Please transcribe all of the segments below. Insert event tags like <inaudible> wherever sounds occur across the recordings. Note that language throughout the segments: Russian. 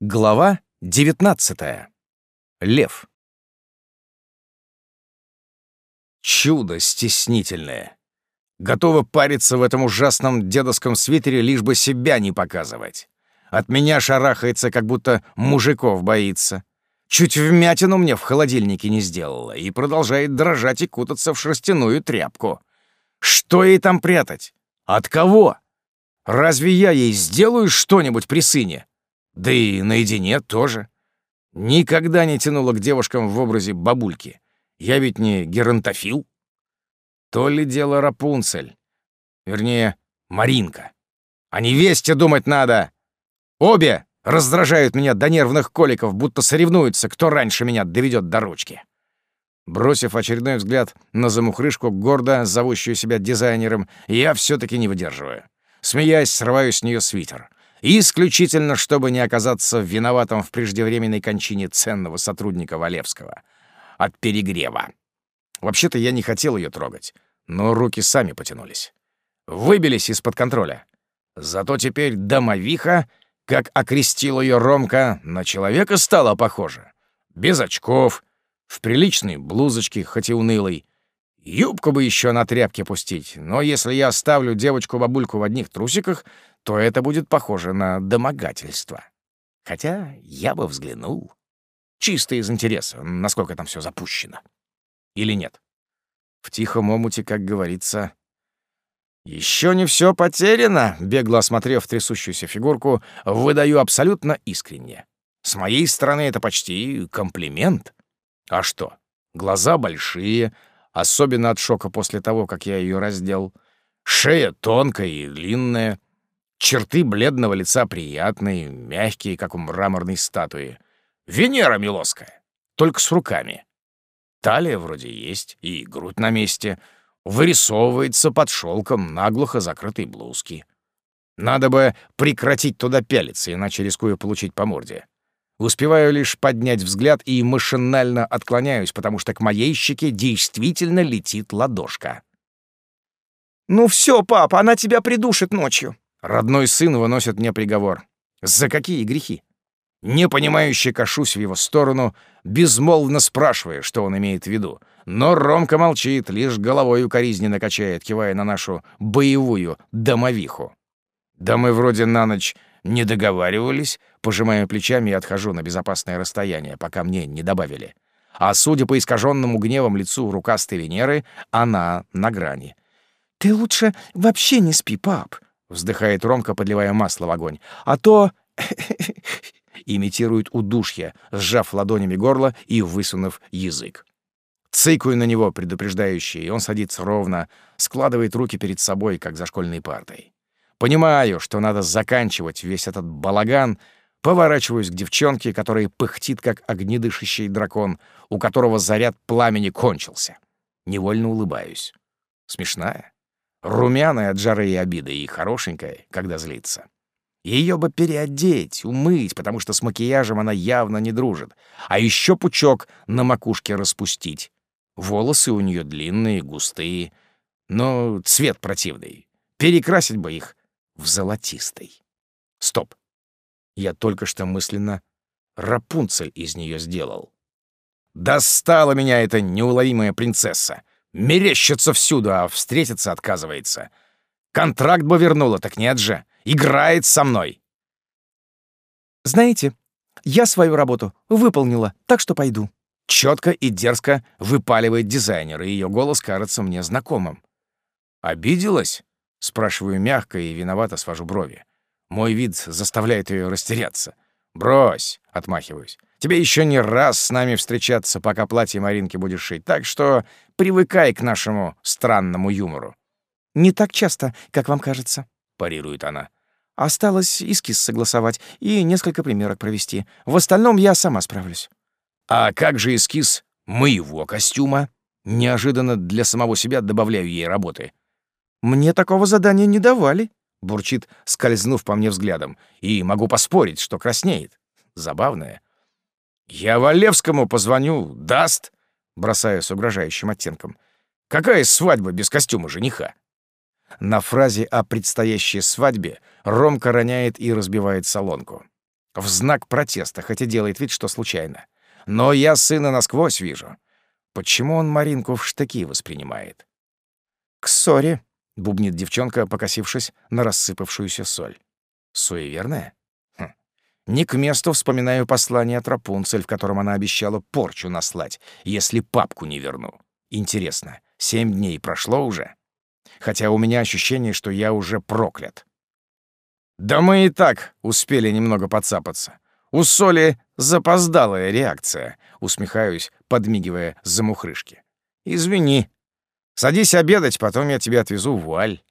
Глава 19. Лев. Чудо стеснительное. Готова париться в этом ужасном дедовском свитере, лишь бы себя не показывать. От меня шарахается, как будто мужиков боится. Чуть вмятину мне в холодильнике не сделала и продолжает дрожать и кутаться в шерстяную тряпку. Что ей там прятать? От кого? Разве я ей сделаю что-нибудь при сыне? Да и наедине тоже. Никогда не тянуло к девушкам в образе бабульки. Я ведь не геронтофил. То ли дело Рапунцель. Вернее, Маринка. О невесте думать надо. Обе раздражают меня до нервных коликов, будто соревнуются, кто раньше меня доведет до ручки. Бросив очередной взгляд на замухрышку, гордо зовущую себя дизайнером, я все таки не выдерживаю. Смеясь, срываю с нее свитер исключительно чтобы не оказаться виноватым в преждевременной кончине ценного сотрудника Валевского. От перегрева. Вообще-то я не хотел ее трогать, но руки сами потянулись. Выбились из-под контроля. Зато теперь домовиха, как окрестил ее Ромка, на человека стала похожа. Без очков, в приличной блузочке, хоть и унылой. Юбку бы еще на тряпке пустить, но если я оставлю девочку-бабульку в одних трусиках, то это будет похоже на домогательство. Хотя я бы взглянул. Чисто из интереса, насколько там все запущено. Или нет? В тихом омуте, как говорится... Еще не все потеряно, бегло осмотрев трясущуюся фигурку, выдаю абсолютно искренне. С моей стороны это почти комплимент. А что? Глаза большие, особенно от шока после того, как я ее раздел. Шея тонкая и длинная, Черты бледного лица приятные, мягкие, как у мраморной статуи. Венера Милоская, только с руками. Талия вроде есть, и грудь на месте. Вырисовывается под шелком наглухо закрытой блузки. Надо бы прекратить туда пялиться, иначе рискую получить по морде. Успеваю лишь поднять взгляд и машинально отклоняюсь, потому что к моей щеке действительно летит ладошка. «Ну все, папа, она тебя придушит ночью», Родной сын выносит мне приговор. За какие грехи? Непонимающе кашусь в его сторону, безмолвно спрашивая, что он имеет в виду. Но Ромка молчит, лишь головой укоризненно качает, кивая на нашу боевую домовиху. Да мы вроде на ночь не договаривались, пожимая плечами и отхожу на безопасное расстояние, пока мне не добавили. А судя по искаженному гневом лицу рукастой Венеры, она на грани. «Ты лучше вообще не спи, пап», — вздыхает Ромка, подливая масло в огонь. «А то...» <laughs> Имитирует удушье, сжав ладонями горло и высунув язык. Цыкаю на него, предупреждающий, и он садится ровно, складывает руки перед собой, как за школьной партой. Понимаю, что надо заканчивать весь этот балаган, поворачиваюсь к девчонке, которая пыхтит, как огнедышащий дракон, у которого заряд пламени кончился. Невольно улыбаюсь. Смешная? Румяная от жары и обиды и хорошенькая, когда злится. Ее бы переодеть, умыть, потому что с макияжем она явно не дружит. А еще пучок на макушке распустить. Волосы у нее длинные, густые, но цвет противный. Перекрасить бы их в золотистый. Стоп. Я только что мысленно Рапунцель из нее сделал. Достала меня эта неуловимая принцесса. Мерещится всюду, а встретиться отказывается. Контракт бы вернула, так нет же. Играет со мной. Знаете, я свою работу выполнила, так что пойду. Четко и дерзко выпаливает дизайнер, и ее голос кажется мне знакомым. «Обиделась?» — спрашиваю мягко и виновато свожу брови. Мой вид заставляет ее растеряться. «Брось!» — отмахиваюсь. «Тебе еще не раз с нами встречаться, пока платье Маринки будешь шить, так что привыкай к нашему странному юмору». «Не так часто, как вам кажется», — парирует она. «Осталось эскиз согласовать и несколько примерок провести. В остальном я сама справлюсь». «А как же эскиз моего костюма?» Неожиданно для самого себя добавляю ей работы. «Мне такого задания не давали», — бурчит, скользнув по мне взглядом. «И могу поспорить, что краснеет. Забавное». «Я Валевскому позвоню, даст?» — бросаю с угрожающим оттенком. «Какая свадьба без костюма жениха?» На фразе о предстоящей свадьбе Ромка роняет и разбивает солонку. в знак протеста, хотя делает вид, что случайно. Но я сына насквозь вижу. Почему он Маринку в штыки воспринимает? «К ссоре», — бубнит девчонка, покосившись на рассыпавшуюся соль. «Суеверная?» хм. Не к месту вспоминаю послание от Рапунцель, в котором она обещала порчу наслать, если папку не верну. Интересно, семь дней прошло уже? Хотя у меня ощущение, что я уже проклят. Да мы и так успели немного подцапаться. У Соли запоздалая реакция, усмехаюсь, подмигивая за мухрышки. Извини. Садись обедать, потом я тебя отвезу в Вуаль.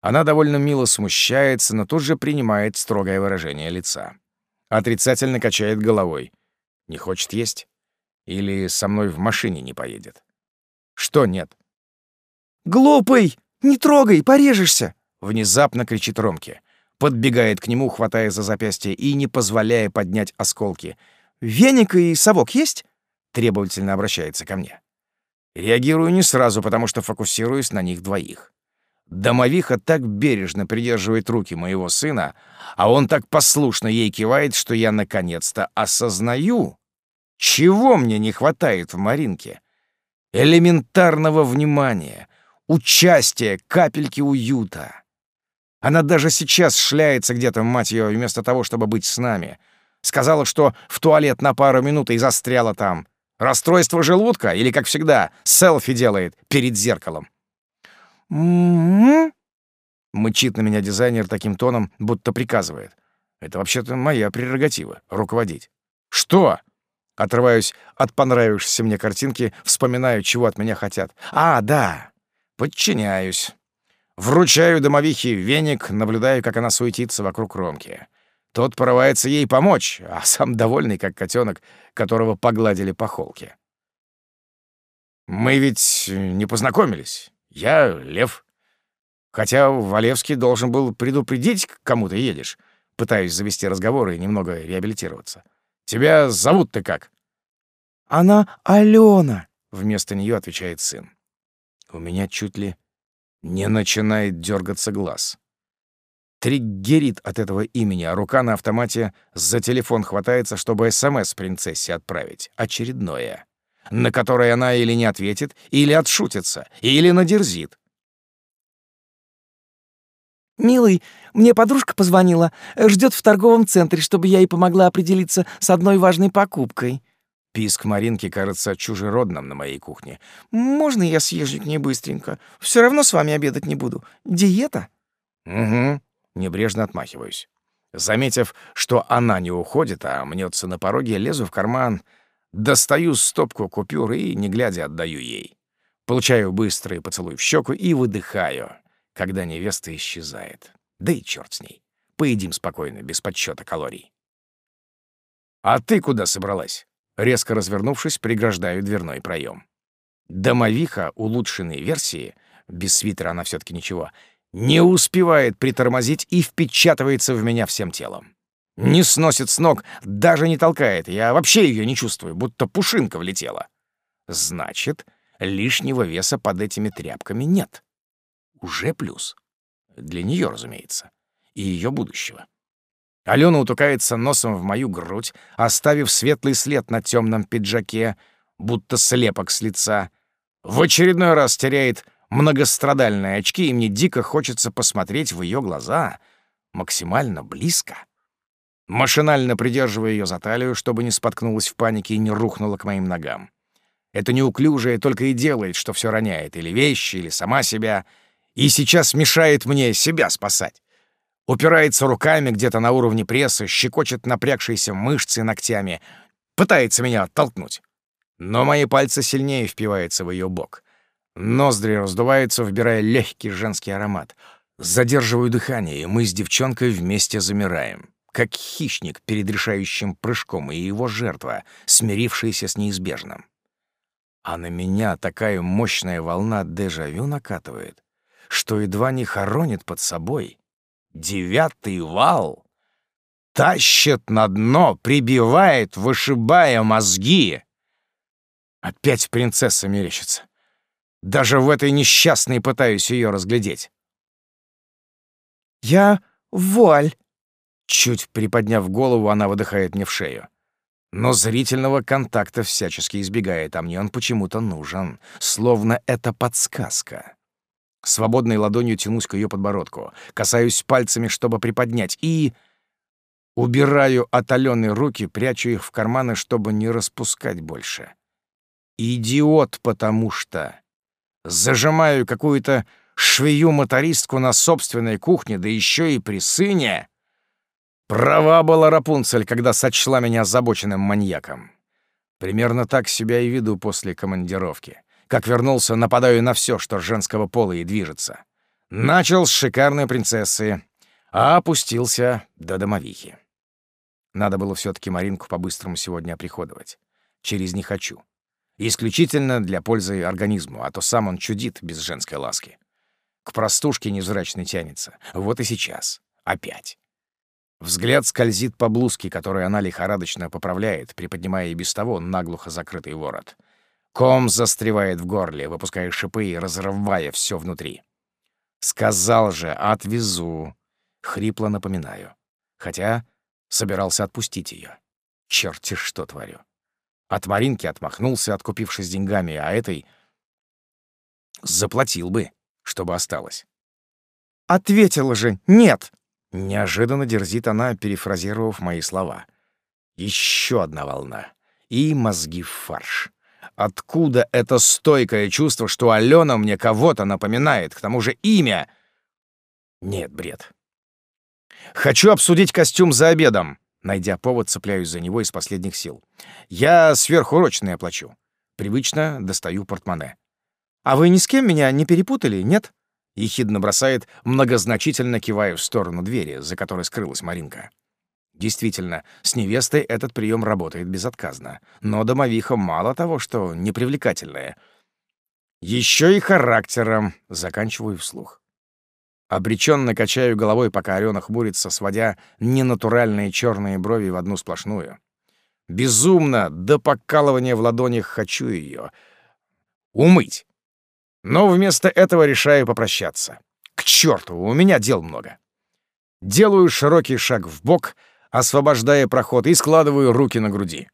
Она довольно мило смущается, но тут же принимает строгое выражение лица. Отрицательно качает головой. Не хочет есть? Или со мной в машине не поедет? Что нет? «Глупый! Не трогай, порежешься!» Внезапно кричит Ромке. Подбегает к нему, хватая за запястье и не позволяя поднять осколки. «Веник и совок есть?» Требовательно обращается ко мне. Реагирую не сразу, потому что фокусируюсь на них двоих. Домовиха так бережно придерживает руки моего сына, а он так послушно ей кивает, что я наконец-то осознаю, чего мне не хватает в Маринке. Элементарного внимания, участия, капельки уюта. Она даже сейчас шляется где-то, мать ее, вместо того, чтобы быть с нами. Сказала, что в туалет на пару минут и застряла там. Расстройство желудка или, как всегда, селфи делает перед зеркалом. «М-м-м?» Мычит на меня дизайнер таким тоном, будто приказывает. Это вообще-то моя прерогатива — руководить. «Что?» Отрываюсь от понравившейся мне картинки, вспоминаю, чего от меня хотят. «А, да!» Подчиняюсь. Вручаю домовихе веник, наблюдаю, как она суетится вокруг Ромки. Тот порывается ей помочь, а сам довольный, как котенок, которого погладили по холке. «Мы ведь не познакомились. Я — Лев. Хотя Валевский должен был предупредить, к кому ты едешь. Пытаюсь завести разговор и немного реабилитироваться. Тебя зовут-то как?» «Она Алена», — вместо нее отвечает сын. У меня чуть ли не начинает дергаться глаз. Триггерит от этого имени, а рука на автомате за телефон хватается, чтобы СМС принцессе отправить. Очередное. На которое она или не ответит, или отшутится, или надерзит. «Милый, мне подружка позвонила. Ждет в торговом центре, чтобы я ей помогла определиться с одной важной покупкой». Писк Маринки кажется чужеродным на моей кухне. «Можно я съезжу к ней быстренько? Все равно с вами обедать не буду. Диета?» «Угу», — небрежно отмахиваюсь. Заметив, что она не уходит, а мнется на пороге, лезу в карман, достаю стопку купюр и, не глядя, отдаю ей. Получаю быстрый поцелуй в щеку и выдыхаю когда невеста исчезает. Да и черт с ней. Поедим спокойно, без подсчета калорий. «А ты куда собралась?» Резко развернувшись, преграждаю дверной проем. Домовиха улучшенной версии, без свитера она все таки ничего, не успевает притормозить и впечатывается в меня всем телом. Не сносит с ног, даже не толкает. Я вообще ее не чувствую, будто пушинка влетела. Значит, лишнего веса под этими тряпками нет уже плюс. Для нее, разумеется, и ее будущего. Алена утыкается носом в мою грудь, оставив светлый след на темном пиджаке, будто слепок с лица. В очередной раз теряет многострадальные очки, и мне дико хочется посмотреть в ее глаза максимально близко. Машинально придерживаю ее за талию, чтобы не споткнулась в панике и не рухнула к моим ногам. Это неуклюжее только и делает, что все роняет, или вещи, или сама себя — и сейчас мешает мне себя спасать. Упирается руками где-то на уровне пресса, щекочет напрягшиеся мышцы ногтями, пытается меня оттолкнуть. Но мои пальцы сильнее впиваются в ее бок. Ноздри раздуваются, вбирая легкий женский аромат. Задерживаю дыхание, и мы с девчонкой вместе замираем, как хищник перед решающим прыжком и его жертва, смирившаяся с неизбежным. А на меня такая мощная волна дежавю накатывает, что едва не хоронит под собой. Девятый вал тащит на дно, прибивает, вышибая мозги. Опять принцесса мерещится. Даже в этой несчастной пытаюсь ее разглядеть. «Я вуаль», Чуть приподняв голову, она выдыхает мне в шею. Но зрительного контакта всячески избегает, а мне он почему-то нужен, словно это подсказка. Свободной ладонью тянусь к ее подбородку, касаюсь пальцами, чтобы приподнять, и... Убираю от Алены руки, прячу их в карманы, чтобы не распускать больше. Идиот, потому что... Зажимаю какую-то швею-мотористку на собственной кухне, да еще и при сыне. Права была Рапунцель, когда сочла меня озабоченным маньяком. Примерно так себя и веду после командировки. Как вернулся, нападаю на все, что женского пола и движется. Начал с шикарной принцессы, а опустился до домовихи. Надо было все таки Маринку по-быстрому сегодня оприходовать. Через «не хочу». Исключительно для пользы организму, а то сам он чудит без женской ласки. К простушке невзрачной тянется. Вот и сейчас. Опять. Взгляд скользит по блузке, которую она лихорадочно поправляет, приподнимая и без того наглухо закрытый ворот. Ком застревает в горле, выпуская шипы и разрывая все внутри. «Сказал же, отвезу!» — хрипло напоминаю. Хотя собирался отпустить ее. Черти что творю. От Маринки отмахнулся, откупившись деньгами, а этой... Заплатил бы, чтобы осталось. «Ответила же, нет!» Неожиданно дерзит она, перефразировав мои слова. Еще одна волна. И мозги в фарш. Откуда это стойкое чувство, что Алена мне кого-то напоминает, к тому же имя? Нет, бред. Хочу обсудить костюм за обедом. Найдя повод, цепляюсь за него из последних сил. Я сверхурочные оплачу. Привычно достаю портмоне. «А вы ни с кем меня не перепутали, нет?» — ехидно бросает, многозначительно кивая в сторону двери, за которой скрылась Маринка. Действительно, с невестой этот прием работает безотказно, но домовиха мало того, что непривлекательная. Еще и характером, заканчиваю вслух. Обреченно качаю головой, пока Алена хмурится, сводя ненатуральные черные брови в одну сплошную. Безумно, до покалывания в ладонях хочу ее умыть. Но вместо этого решаю попрощаться. К черту, у меня дел много. Делаю широкий шаг в бок, освобождая проход, и складываю руки на груди.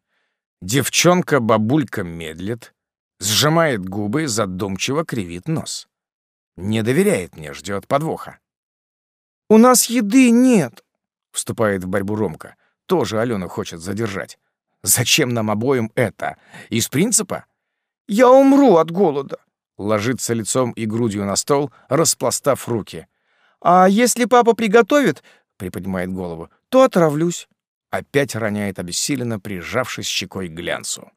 Девчонка-бабулька медлит, сжимает губы, задумчиво кривит нос. Не доверяет мне, ждет подвоха. «У нас еды нет», — вступает в борьбу Ромка. Тоже Алену хочет задержать. «Зачем нам обоим это? Из принципа?» «Я умру от голода», ложится лицом и грудью на стол, распластав руки. «А если папа приготовит, — приподнимает голову, — то отравлюсь». Опять роняет обессиленно, прижавшись щекой к глянцу.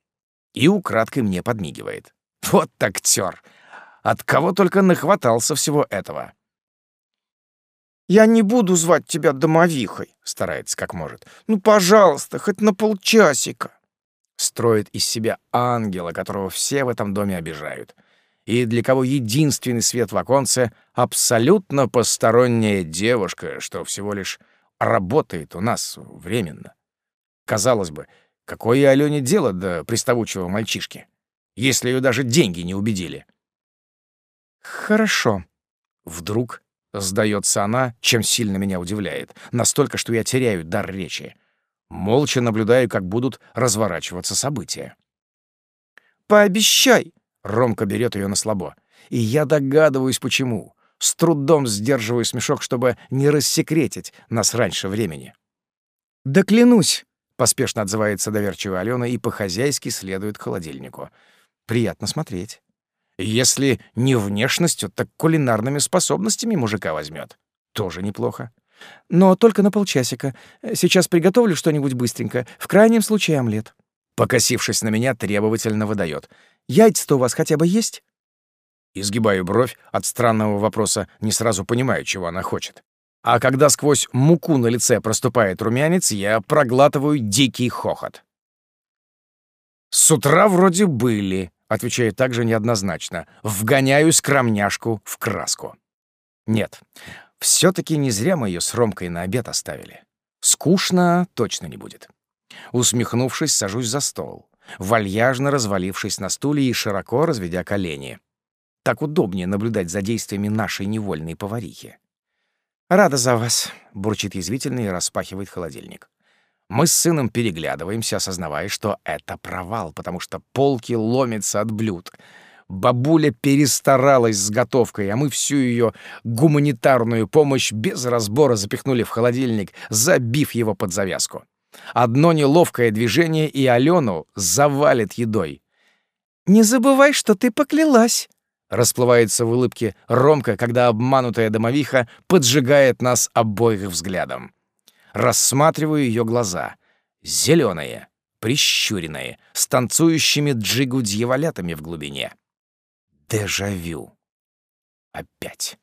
И украдкой мне подмигивает. Вот актер! От кого только нахватался всего этого. «Я не буду звать тебя домовихой», — старается как может. «Ну, пожалуйста, хоть на полчасика». Строит из себя ангела, которого все в этом доме обижают и для кого единственный свет в оконце — абсолютно посторонняя девушка, что всего лишь работает у нас временно. Казалось бы, какое Алёне дело до приставучего мальчишки, если ее даже деньги не убедили? «Хорошо». Вдруг сдается она, чем сильно меня удивляет, настолько, что я теряю дар речи. Молча наблюдаю, как будут разворачиваться события. «Пообещай!» Ромка берет ее на слабо. И я догадываюсь, почему. С трудом сдерживаю смешок, чтобы не рассекретить нас раньше времени. «Да клянусь!» — поспешно отзывается доверчивая Алена и по-хозяйски следует к холодильнику. «Приятно смотреть. Если не внешностью, так кулинарными способностями мужика возьмет. Тоже неплохо. Но только на полчасика. Сейчас приготовлю что-нибудь быстренько. В крайнем случае омлет». Покосившись на меня, требовательно выдает. Яйца-то у вас хотя бы есть?» Изгибаю бровь от странного вопроса, не сразу понимаю, чего она хочет. А когда сквозь муку на лице проступает румянец, я проглатываю дикий хохот. «С утра вроде были», — отвечаю также неоднозначно. «Вгоняю скромняшку в краску». Нет, все таки не зря мы ее с Ромкой на обед оставили. Скучно точно не будет. Усмехнувшись, сажусь за стол вальяжно развалившись на стуле и широко разведя колени. Так удобнее наблюдать за действиями нашей невольной поварихи. «Рада за вас», — бурчит язвительно и распахивает холодильник. Мы с сыном переглядываемся, осознавая, что это провал, потому что полки ломятся от блюд. Бабуля перестаралась с готовкой, а мы всю ее гуманитарную помощь без разбора запихнули в холодильник, забив его под завязку. Одно неловкое движение, и Алену завалит едой. «Не забывай, что ты поклялась», — расплывается в улыбке Ромка, когда обманутая домовиха поджигает нас обоих взглядом. Рассматриваю ее глаза. Зеленые, прищуренные, с танцующими джигу-дьяволятами в глубине. Дежавю. Опять.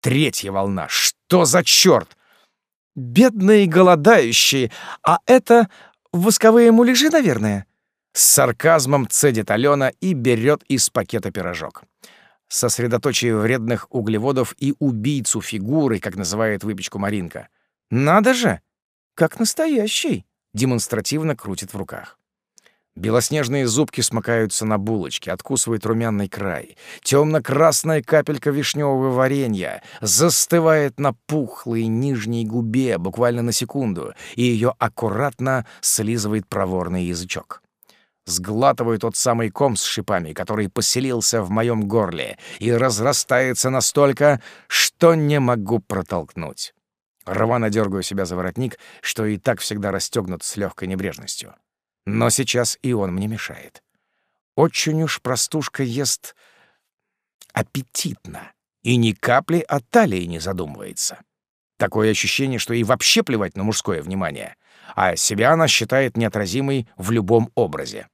Третья волна. Что за черт? Бедные голодающие. А это восковые муляжи, наверное? С сарказмом цедит Алена и берет из пакета пирожок. Сосредоточие вредных углеводов и убийцу фигуры, как называет выпечку Маринка. «Надо же! Как настоящий!» — демонстративно крутит в руках. Белоснежные зубки смыкаются на булочке, откусывает румяный край. Темно-красная капелька вишневого варенья застывает на пухлой нижней губе буквально на секунду, и ее аккуратно слизывает проворный язычок. Сглатываю тот самый ком с шипами, который поселился в моем горле, и разрастается настолько, что не могу протолкнуть. Рвано дергаю себя за воротник, что и так всегда расстегнут с легкой небрежностью. Но сейчас и он мне мешает. Очень уж простушка ест аппетитно и ни капли о талии не задумывается. Такое ощущение, что ей вообще плевать на мужское внимание, а себя она считает неотразимой в любом образе.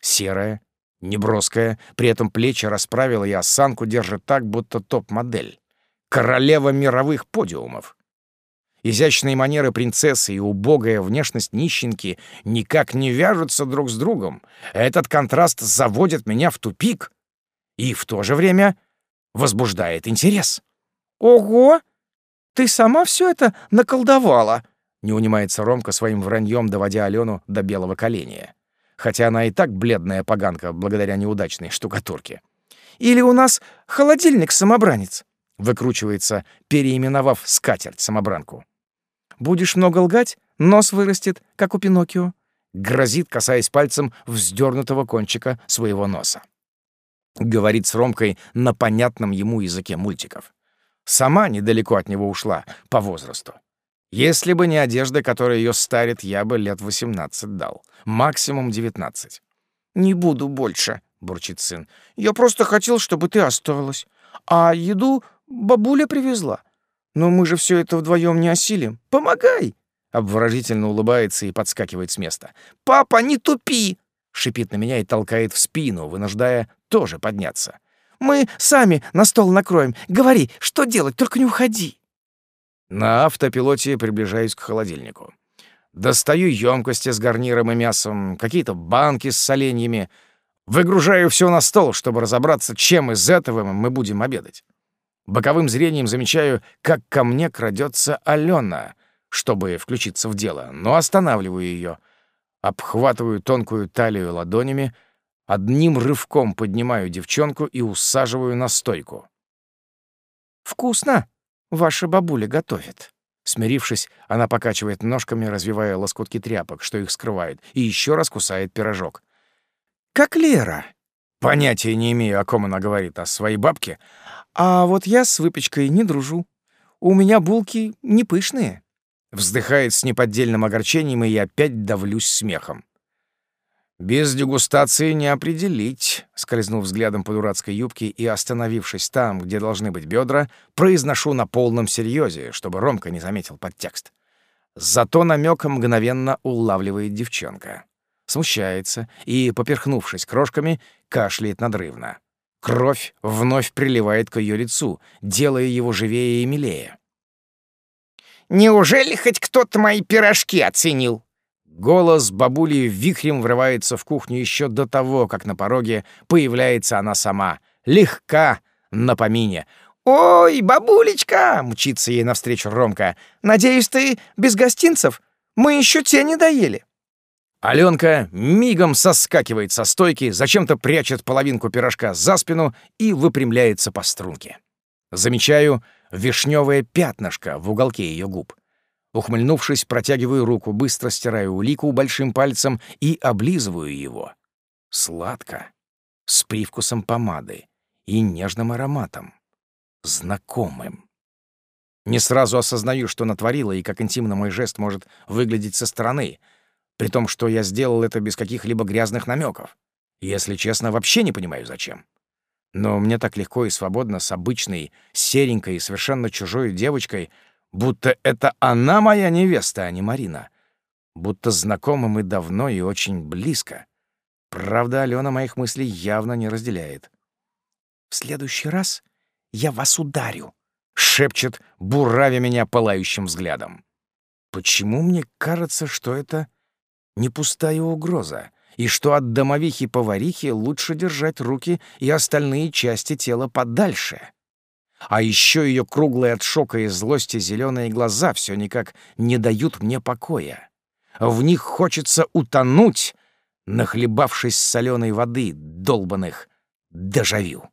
Серая, неброская, при этом плечи расправила и осанку держит так, будто топ-модель. Королева мировых подиумов. Изящные манеры принцессы и убогая внешность нищенки никак не вяжутся друг с другом. Этот контраст заводит меня в тупик и в то же время возбуждает интерес. «Ого! Ты сама все это наколдовала!» Не унимается Ромка своим враньем, доводя Алену до белого коленя. Хотя она и так бледная поганка благодаря неудачной штукатурке. «Или у нас холодильник-самобранец?» Выкручивается, переименовав скатерть-самобранку. Будешь много лгать, нос вырастет, как у Пиноккио. Грозит, касаясь пальцем вздернутого кончика своего носа. Говорит с Ромкой на понятном ему языке мультиков. Сама недалеко от него ушла, по возрасту. Если бы не одежда, которая ее старит, я бы лет восемнадцать дал. Максимум девятнадцать. «Не буду больше», — бурчит сын. «Я просто хотел, чтобы ты осталась. А еду бабуля привезла. Но мы же все это вдвоем не осилим. Помогай!» Обворожительно улыбается и подскакивает с места. «Папа, не тупи!» Шипит на меня и толкает в спину, вынуждая тоже подняться. «Мы сами на стол накроем. Говори, что делать, только не уходи!» На автопилоте приближаюсь к холодильнику. Достаю емкости с гарниром и мясом, какие-то банки с соленьями. Выгружаю все на стол, чтобы разобраться, чем из этого мы будем обедать. Боковым зрением замечаю, как ко мне крадется Алена, чтобы включиться в дело, но останавливаю ее, обхватываю тонкую талию ладонями, одним рывком поднимаю девчонку и усаживаю на стойку. «Вкусно! Ваша бабуля готовит». Смирившись, она покачивает ножками, развивая лоскутки тряпок, что их скрывает, и еще раз кусает пирожок. «Как Лера!» Понятия не имею, о ком она говорит, о своей бабке, а вот я с выпечкой не дружу. У меня булки не пышные. Вздыхает с неподдельным огорчением, и я опять давлюсь смехом. «Без дегустации не определить», — скользнув взглядом по дурацкой юбке и остановившись там, где должны быть бедра, произношу на полном серьезе, чтобы Ромка не заметил подтекст. Зато намек мгновенно улавливает девчонка. Смущается и, поперхнувшись крошками, кашляет надрывно. Кровь вновь приливает к ее лицу, делая его живее и милее. «Неужели хоть кто-то мои пирожки оценил?» Голос бабули вихрем врывается в кухню еще до того, как на пороге появляется она сама, легка на помине. «Ой, бабулечка!» — мчится ей навстречу Ромка. «Надеюсь, ты без гостинцев? Мы еще те не доели». Аленка мигом соскакивает со стойки, зачем-то прячет половинку пирожка за спину и выпрямляется по струнке. Замечаю, вишневое пятнышко в уголке ее губ. Ухмыльнувшись, протягиваю руку, быстро стираю улику большим пальцем и облизываю его. Сладко, с привкусом помады и нежным ароматом. Знакомым. Не сразу осознаю, что натворила и как интимно мой жест может выглядеть со стороны, при том, что я сделал это без каких-либо грязных намеков. Если честно, вообще не понимаю, зачем. Но мне так легко и свободно с обычной, серенькой и совершенно чужой девочкой, будто это она моя невеста, а не Марина. Будто знакомы мы давно и очень близко. Правда, Алена моих мыслей явно не разделяет. «В следующий раз я вас ударю», — шепчет, буравя меня пылающим взглядом. Почему мне кажется, что это не пустая угроза, и что от домовихи-поварихи лучше держать руки и остальные части тела подальше? А еще ее круглые от шока и злости зеленые глаза все никак не дают мне покоя. В них хочется утонуть, нахлебавшись соленой воды долбанных дежавю.